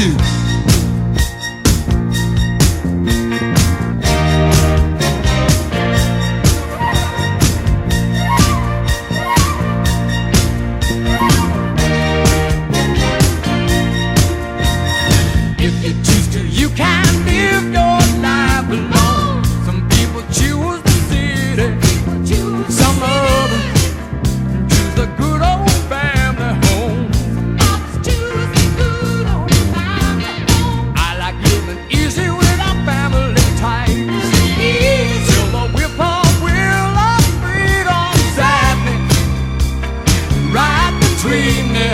You. screaming.